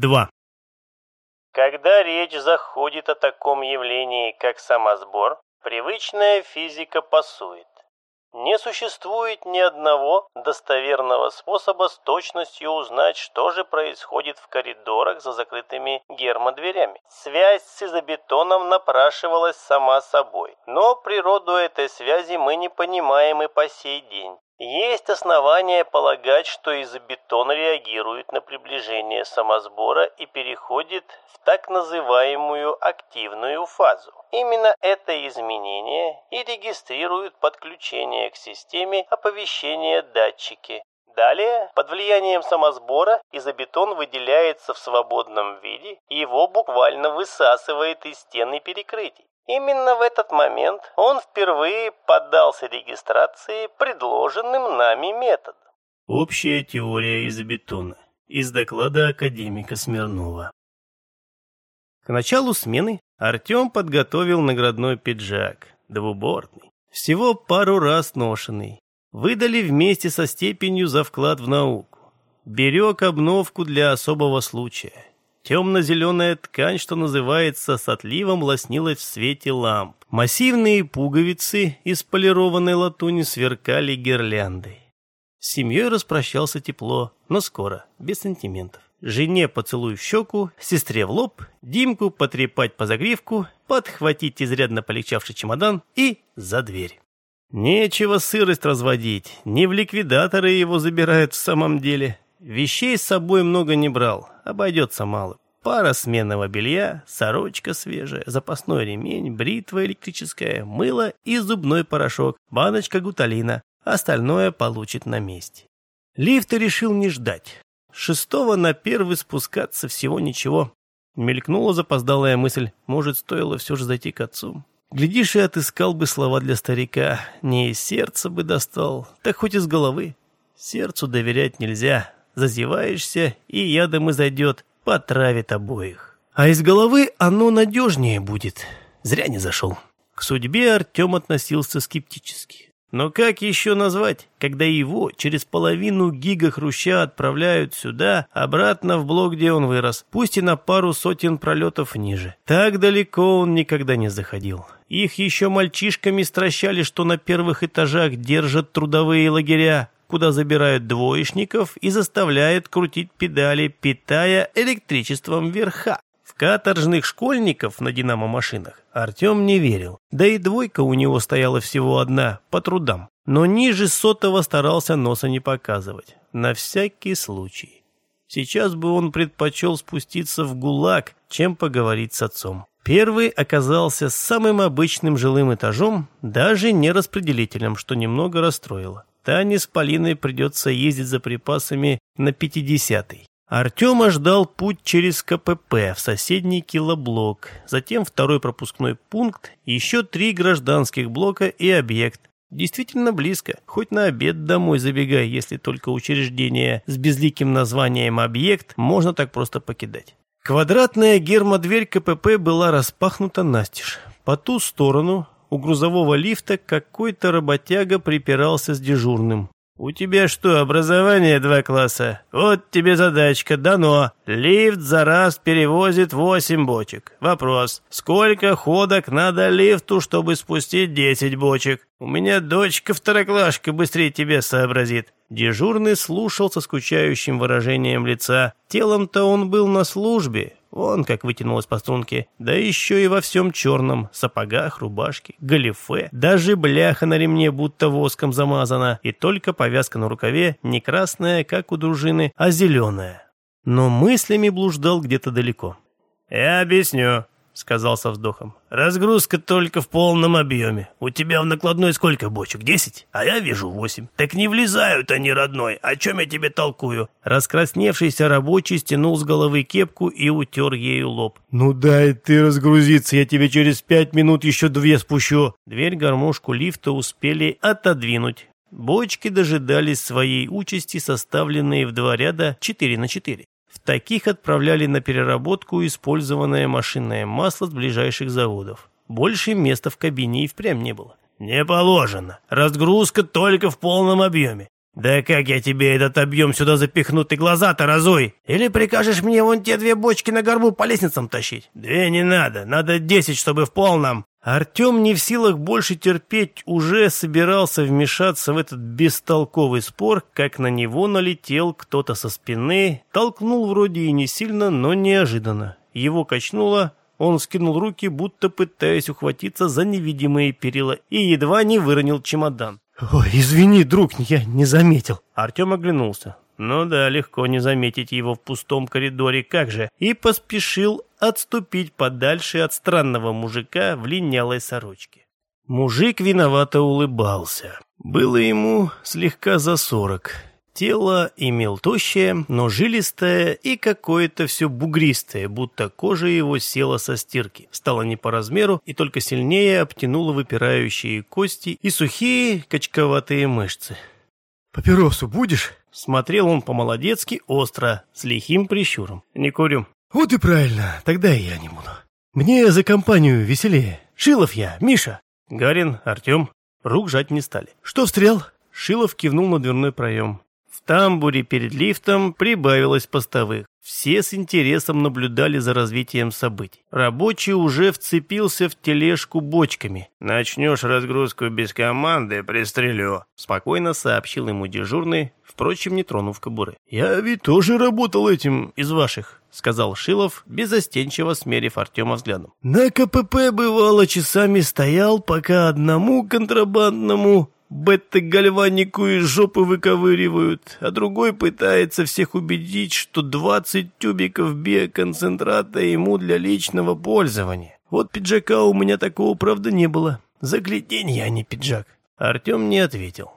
2. Когда речь заходит о таком явлении, как самосбор, привычная физика пасует. Не существует ни одного достоверного способа с точностью узнать, что же происходит в коридорах за закрытыми гермодверями. Связь с изобетоном напрашивалась сама собой, но природу этой связи мы не понимаем и по сей день. Есть основания полагать, что изобетон реагирует на приближение самосбора и переходит в так называемую активную фазу. Именно это изменение и регистрирует подключение к системе оповещения датчики. Далее, под влиянием самосбора, изобетон выделяется в свободном виде, его буквально высасывает из стены перекрытий. Именно в этот момент он впервые поддался регистрации предложенным нами методом. Общая теория изобетона. Из доклада академика Смирнова. К началу смены Артем подготовил наградной пиджак, двубортный, всего пару раз ношенный. Выдали вместе со степенью за вклад в науку. Берег обновку для особого случая. Темно-зеленая ткань, что называется, с отливом лоснилась в свете ламп. Массивные пуговицы из полированной латуни сверкали гирляндой. С семьей распрощался тепло, но скоро, без сантиментов. Жене поцелуй в щеку, сестре в лоб, Димку потрепать по загривку, подхватить изрядно полегчавший чемодан и за дверь. Нечего сырость разводить, не в ликвидаторы его забирают в самом деле. Вещей с собой много не брал, обойдется мало. Пара сменного белья, сорочка свежая, запасной ремень, бритва электрическая, мыло и зубной порошок, баночка гуталина. Остальное получит на месте. Лифта решил не ждать. Шестого на первый спускаться всего ничего. Мелькнула запоздалая мысль, может, стоило все же зайти к отцу. Глядишь, и отыскал бы слова для старика. Не из сердца бы достал, так хоть из головы. Сердцу доверять нельзя, Зазеваешься, и ядом изойдет, потравит обоих. А из головы оно надежнее будет. Зря не зашел. К судьбе Артем относился скептически. Но как еще назвать, когда его через половину гига хруща отправляют сюда, обратно в блок, где он вырос, пусть и на пару сотен пролетов ниже. Так далеко он никогда не заходил. Их еще мальчишками стращали, что на первых этажах держат трудовые лагеря, куда забирают двоечников и заставляют крутить педали, питая электричеством верха. В каторжных школьников на динамо-машинах Артем не верил. Да и двойка у него стояла всего одна, по трудам. Но ниже сотого старался носа не показывать. На всякий случай. Сейчас бы он предпочел спуститься в ГУЛАГ, чем поговорить с отцом. Первый оказался самым обычным жилым этажом, даже не распределителем, что немного расстроило. Тане с Полиной придется ездить за припасами на 50-й. Артема ждал путь через КПП в соседний килоблок, затем второй пропускной пункт, еще три гражданских блока и объект. Действительно близко, хоть на обед домой забегай, если только учреждение с безликим названием «объект» можно так просто покидать. Квадратная гермодверь КПП была распахнута настежь. По ту сторону у грузового лифта какой-то работяга припирался с дежурным. «У тебя что, образование два класса? Вот тебе задачка, дано. Лифт за раз перевозит восемь бочек. Вопрос, сколько ходок надо лифту, чтобы спустить десять бочек? У меня дочка второклашка быстрее тебя сообразит». Дежурный слушал со скучающим выражением лица. Телом-то он был на службе, Вон как вытянулась по струнке. Да еще и во всем черном. Сапогах, рубашке, галифе. Даже бляха на ремне будто воском замазана. И только повязка на рукаве не красная, как у дружины, а зеленая. Но мыслями блуждал где-то далеко. «Я объясню», — сказал со вздохом. «Разгрузка только в полном объеме. У тебя в накладной сколько бочек? Десять? А я вижу восемь. Так не влезают они, родной. О чем я тебе толкую?» Раскрасневшийся рабочий стянул с головы кепку и утер ею лоб. «Ну дай ты разгрузиться, я тебе через пять минут еще две спущу». Дверь гармошку лифта успели отодвинуть. Бочки дожидались своей участи, составленные в два ряда 4 на 4. Таких отправляли на переработку использованное машинное масло с ближайших заводов. Больше места в кабине и впрямь не было. «Не положено. Разгрузка только в полном объеме. «Да как я тебе этот объем сюда запихну, ты глаза-то разуй! Или прикажешь мне вон те две бочки на горбу по лестницам тащить? Две не надо, надо десять, чтобы в полном!» Артем не в силах больше терпеть, уже собирался вмешаться в этот бестолковый спор, как на него налетел кто-то со спины, толкнул вроде и не сильно, но неожиданно. Его качнуло, он скинул руки, будто пытаясь ухватиться за невидимые перила, и едва не выронил чемодан. «Ой, извини, друг, я не заметил». Артем оглянулся. Ну да, легко не заметить его в пустом коридоре, как же. И поспешил отступить подальше от странного мужика в линялой сорочке. Мужик виновато улыбался. Было ему слегка за сорок. Тело имел тощее, но жилистое и какое-то все бугристое, будто кожа его села со стирки, стала не по размеру и только сильнее обтянула выпирающие кости и сухие качковатые мышцы. «Папиросу будешь?» Смотрел он по-молодецки остро, с лихим прищуром. «Не курю». «Вот и правильно, тогда и я не буду. Мне за компанию веселее. Шилов я, Миша». Гарин, Артем, рук жать не стали. «Что встрял?» Шилов кивнул на дверной проем. В тамбуре перед лифтом прибавилось постовых. Все с интересом наблюдали за развитием событий. Рабочий уже вцепился в тележку бочками. «Начнешь разгрузку без команды, пристрелю», — спокойно сообщил ему дежурный, впрочем, не тронув кобуры. «Я ведь тоже работал этим из ваших», — сказал Шилов, безостенчиво смерив Артема взглядом. «На КПП, бывало, часами стоял, пока одному контрабандному бета-гальванику из жопы выковыривают, а другой пытается всех убедить, что 20 тюбиков биоконцентрата ему для личного пользования. Вот пиджака у меня такого, правда, не было. Загляденье, а не пиджак. Артем не ответил.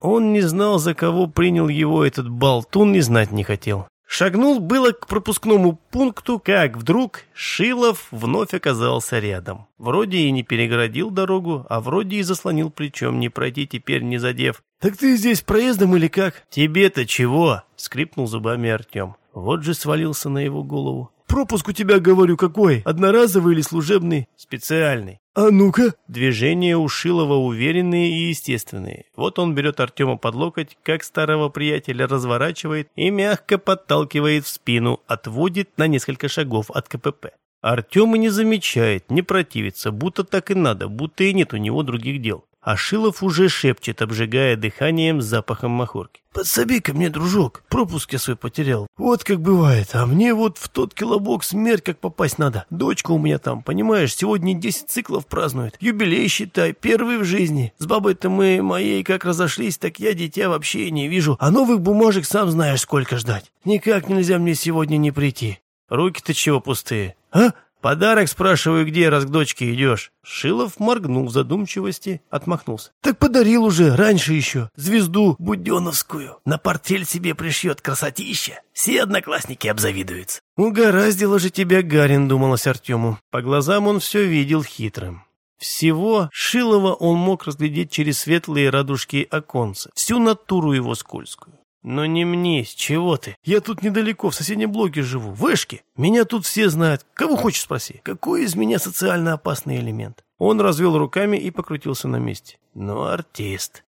Он не знал, за кого принял его этот болтун, не знать не хотел. Шагнул было к пропускному пункту, как вдруг Шилов вновь оказался рядом. Вроде и не перегородил дорогу, а вроде и заслонил плечом, не пройти теперь не задев. «Так ты здесь проездом или как?» «Тебе-то чего?» — скрипнул зубами Артем. Вот же свалился на его голову. «Пропуск у тебя, говорю, какой? Одноразовый или служебный?» «Специальный». «А ну-ка!» Движения у Шилова уверенные и естественные. Вот он берет Артема под локоть, как старого приятеля разворачивает и мягко подталкивает в спину, отводит на несколько шагов от КПП. Артем и не замечает, не противится, будто так и надо, будто и нет у него других дел. А Шилов уже шепчет, обжигая дыханием запахом махорки. подсоби ко мне, дружок, пропуск я свой потерял. Вот как бывает, а мне вот в тот килобок смерть как попасть надо. Дочка у меня там, понимаешь, сегодня 10 циклов празднует. Юбилей, считай, первый в жизни. С бабой-то мы моей как разошлись, так я дитя вообще не вижу. А новых бумажек сам знаешь сколько ждать. Никак нельзя мне сегодня не прийти. Руки-то чего пустые? А? «Подарок, спрашиваю, где, раз к дочке идешь?» Шилов моргнул в задумчивости, отмахнулся. «Так подарил уже, раньше еще, звезду буденовскую. На портфель себе пришьет красотища. Все одноклассники обзавидуются». «Угораздило же тебя, Гарин», — думалось Артему. По глазам он все видел хитрым. Всего Шилова он мог разглядеть через светлые радужки оконца, всю натуру его скользкую. «Ну не мнись, чего ты? Я тут недалеко, в соседнем блоке живу, в Эшке. Меня тут все знают. Кого хочешь спроси? Какой из меня социально опасный элемент?» Он развел руками и покрутился на месте. «Ну, артист».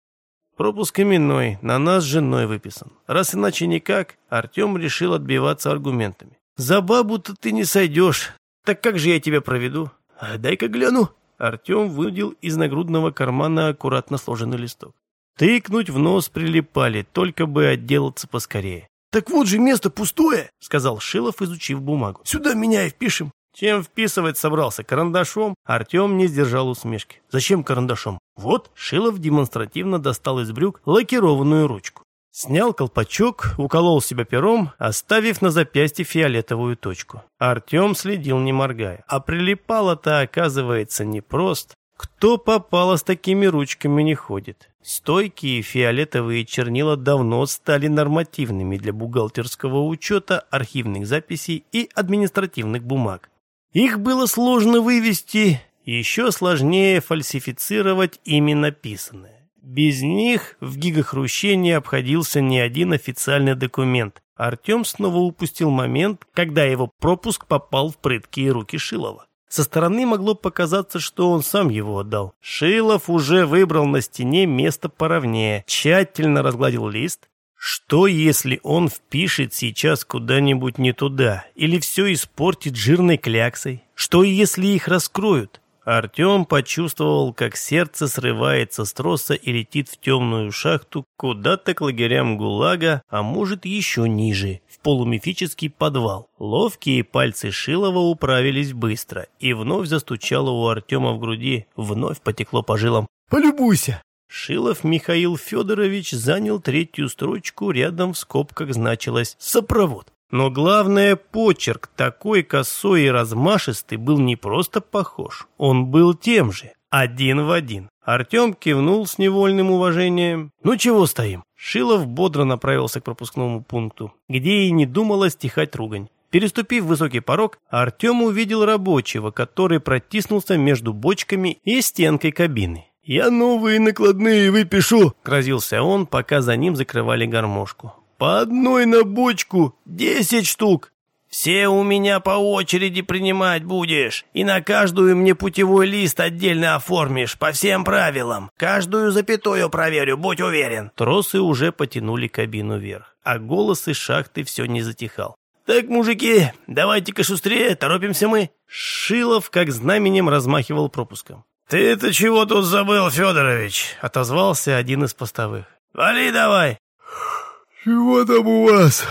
Пропуск именной, на нас женой выписан. Раз иначе никак, Артем решил отбиваться аргументами. «За бабу-то ты не сойдешь. Так как же я тебя проведу? А дай-ка гляну». Артем выудил из нагрудного кармана аккуратно сложенный листок. Тыкнуть в нос прилипали, только бы отделаться поскорее. «Так вот же место пустое», — сказал Шилов, изучив бумагу. «Сюда меня и впишем». Чем вписывать собрался? Карандашом? Артем не сдержал усмешки. Зачем карандашом? Вот, Шилов демонстративно достал из брюк лакированную ручку. Снял колпачок, уколол себя пером, оставив на запястье фиолетовую точку. Артем следил, не моргая. А прилипало-то, оказывается, непросто. Кто попало с такими ручками не ходит. Стойкие фиолетовые чернила давно стали нормативными для бухгалтерского учета, архивных записей и административных бумаг. Их было сложно вывести, еще сложнее фальсифицировать ими написанное. Без них в гигахруще не обходился ни один официальный документ. Артем снова упустил момент, когда его пропуск попал в прыткие руки Шилова. Со стороны могло показаться, что он сам его отдал. Шилов уже выбрал на стене место поровнее, тщательно разгладил лист. Что, если он впишет сейчас куда-нибудь не туда, или все испортит жирной кляксой? Что, если их раскроют? Артем почувствовал, как сердце срывается с троса и летит в темную шахту куда-то к лагерям ГУЛАГа, а может еще ниже, в полумифический подвал. Ловкие пальцы Шилова управились быстро, и вновь застучало у Артема в груди, вновь потекло по жилам. «Полюбуйся!» Шилов Михаил Федорович занял третью строчку, рядом в скобках значилось «сопровод». Но главное, почерк такой косой и размашистый был не просто похож, он был тем же, один в один. Артем кивнул с невольным уважением. «Ну чего стоим?» Шилов бодро направился к пропускному пункту, где и не думала стихать ругань. Переступив высокий порог, Артем увидел рабочего, который протиснулся между бочками и стенкой кабины. «Я новые накладные выпишу», — грозился он, пока за ним закрывали гармошку. По одной на бочку десять штук. Все у меня по очереди принимать будешь. И на каждую мне путевой лист отдельно оформишь, по всем правилам. Каждую запятую проверю, будь уверен. Тросы уже потянули кабину вверх, а голос из шахты все не затихал. «Так, мужики, давайте-ка шустрее, торопимся мы». Шилов как знаменем размахивал пропуском. «Ты-то чего тут забыл, Федорович?» — отозвался один из постовых. «Вали давай!» «Чего там у вас?»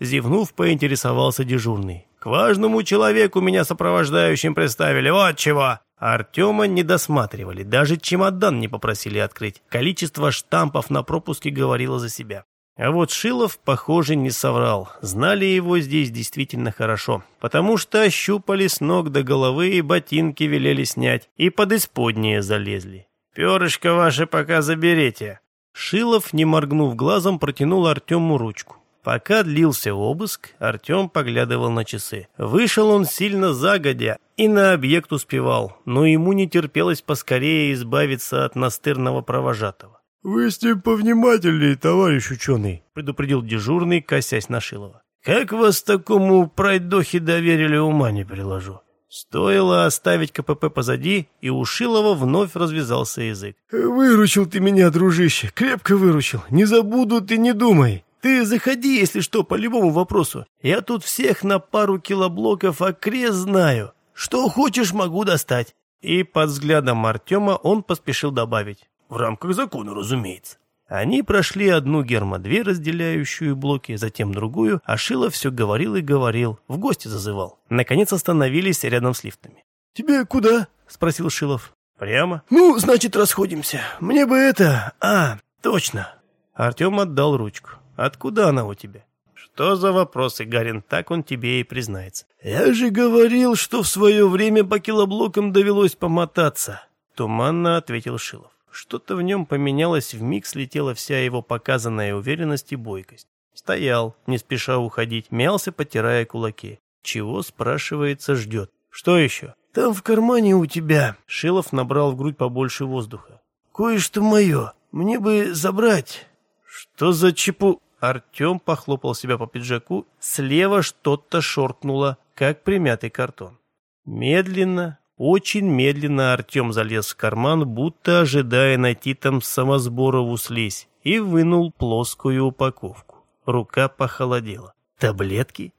Зевнув, поинтересовался дежурный. «К важному человеку меня сопровождающим представили, вот чего!» Артема не досматривали, даже чемодан не попросили открыть. Количество штампов на пропуске говорило за себя. А вот Шилов, похоже, не соврал. Знали его здесь действительно хорошо. Потому что ощупали с ног до головы и ботинки велели снять. И под исподнее залезли. «Перышко ваше пока заберите», Шилов, не моргнув глазом, протянул Артему ручку. Пока длился обыск, Артем поглядывал на часы. Вышел он сильно загодя и на объект успевал, но ему не терпелось поскорее избавиться от настырного провожатого. «Вы с ним повнимательнее, товарищ ученый», — предупредил дежурный, косясь на Шилова. «Как вас такому пройдохе доверили, ума не приложу. Стоило оставить КПП позади, и у Шилова вновь развязался язык. «Выручил ты меня, дружище, крепко выручил. Не забуду, ты не думай. Ты заходи, если что, по любому вопросу. Я тут всех на пару килоблоков окрест знаю. Что хочешь, могу достать». И под взглядом Артема он поспешил добавить. «В рамках закона, разумеется». Они прошли одну гермодверь, разделяющую блоки, затем другую, а Шилов все говорил и говорил, в гости зазывал. Наконец остановились рядом с лифтами. «Тебе куда?» — спросил Шилов. «Прямо?» «Ну, значит, расходимся. Мне бы это... А, точно». Артем отдал ручку. «Откуда она у тебя?» «Что за вопросы, Гарин? Так он тебе и признается». «Я же говорил, что в свое время по килоблокам довелось помотаться», — туманно ответил Шилов. Что-то в нем поменялось, вмиг слетела вся его показанная уверенность и бойкость. Стоял, не спеша уходить, мялся, потирая кулаки. Чего, спрашивается, ждет? Что еще? Там в кармане у тебя. Шилов набрал в грудь побольше воздуха. Кое-что мое. Мне бы забрать. Что за чепу... Артем похлопал себя по пиджаку. Слева что-то шоркнуло, как примятый картон. Медленно, очень медленно Артем залез в карман, будто ожидая найти там самосборову слизь, и вынул плоскую упаковку. Рука похолодела. Таблетки?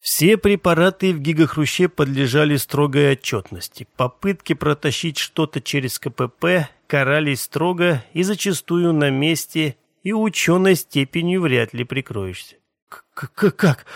Все препараты в гигахруще подлежали строгой отчетности. Попытки протащить что-то через КПП карались строго и зачастую на месте, и ученой степенью вряд ли прикроешься. «Как? Как?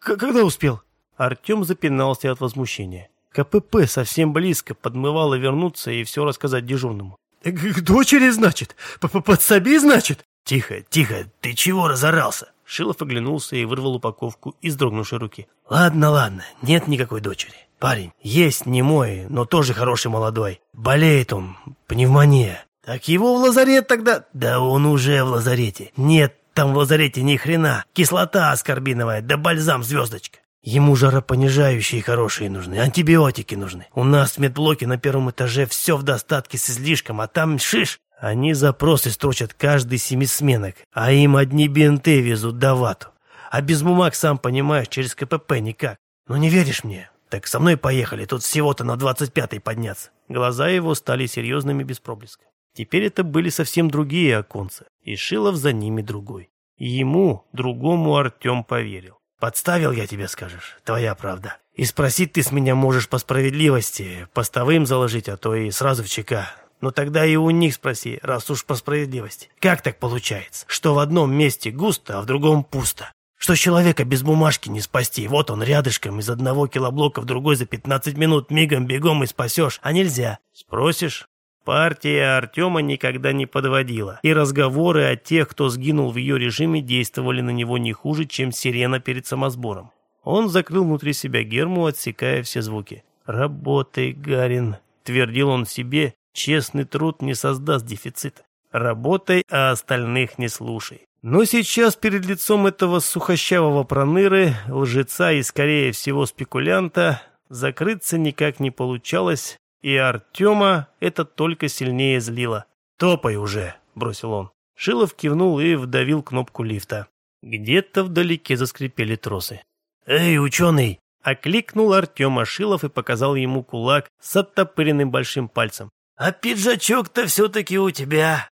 Когда успел?» Артем запинался от возмущения. КПП совсем близко, подмывало вернуться и все рассказать дежурному. «К дочери, значит? П -п Подсоби, значит?» «Тихо, тихо, ты чего разорался?» Шилов оглянулся и вырвал упаковку из дрогнувшей руки. «Ладно, ладно, нет никакой дочери. Парень, есть не мой, но тоже хороший молодой. Болеет он, пневмония. Так его в лазарет тогда...» «Да он уже в лазарете. Нет там в лазарете ни хрена. Кислота аскорбиновая, да бальзам звездочка. Ему жаропонижающие хорошие нужны, антибиотики нужны. У нас в медблоке на первом этаже все в достатке с излишком, а там шиш. Они запросы строчат каждый семисменок, а им одни бинты везут до вату. А без бумаг, сам понимаешь, через КПП никак. Ну не веришь мне? Так со мной поехали, тут всего-то на двадцать пятый подняться. Глаза его стали серьезными без проблеска. Теперь это были совсем другие оконцы, и Шилов за ними другой. И ему, другому Артем поверил. «Подставил я тебе, скажешь, твоя правда. И спросить ты с меня можешь по справедливости, постовым заложить, а то и сразу в ЧК. Но тогда и у них спроси, раз уж по справедливости. Как так получается, что в одном месте густо, а в другом пусто? Что человека без бумажки не спасти. Вот он рядышком из одного килоблока в другой за 15 минут мигом бегом и спасешь, а нельзя. Спросишь? Партия Артема никогда не подводила, и разговоры о тех, кто сгинул в ее режиме, действовали на него не хуже, чем сирена перед самосбором. Он закрыл внутри себя герму, отсекая все звуки. «Работай, Гарин», — твердил он себе, — «честный труд не создаст дефицита. Работай, а остальных не слушай». Но сейчас перед лицом этого сухощавого проныры, лжеца и, скорее всего, спекулянта, закрыться никак не получалось, и Артема это только сильнее злило. «Топай уже!» – бросил он. Шилов кивнул и вдавил кнопку лифта. Где-то вдалеке заскрипели тросы. «Эй, ученый!» – окликнул Артема Шилов и показал ему кулак с оттопыренным большим пальцем. «А пиджачок-то все-таки у тебя!»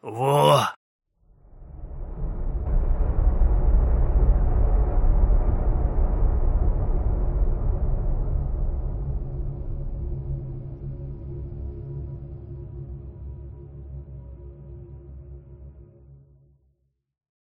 «Во,